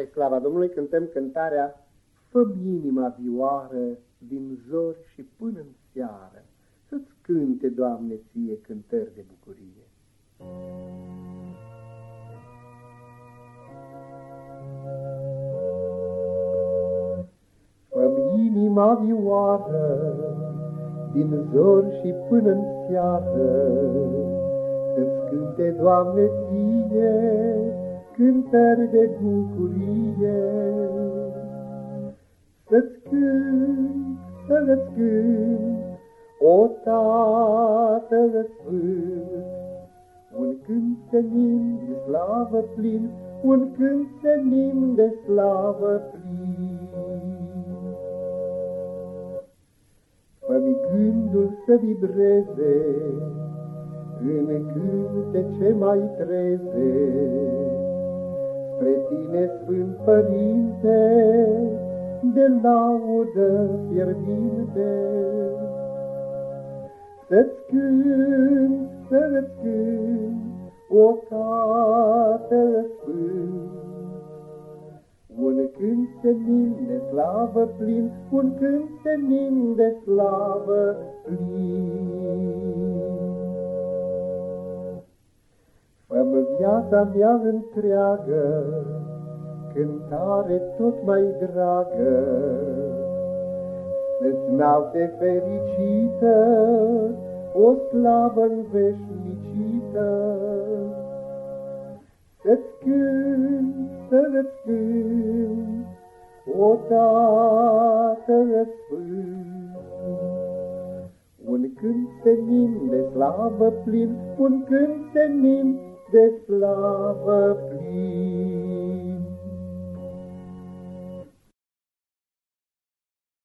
Spre slava Domnului cântăm cântarea fă inima vioară din zori și până în seară, Să-ți cânte, Doamne, ție cântări de bucurie. fă inima vioară din zori și până în seară, Să-ți cânte, Doamne, ție cântări de bucurie. Să-ți cânt, să-ți cânt, o Tată Sfânt, un cânt senin de slavă plin, un cânt senin de slavă plin. Fă-mi gândul să vibreze în cânte ce mai treze, Spre tine, Sfânt Părinte, de laudă fierbinte. Să-ți cânt, să-ți cânt, o Tată Sfânt, un cânt senin de slavă plin, un cânt senin de slavă plin. Fă-mă viața mea întreagă, cântare tot mai dragă, Să-ți naute fericită, o slavă veșnicită. Să-ți cânt, să-ți cânt, o Tată Sfânt, un cânt senin de slavă plin, un cânt senin de slavă plin.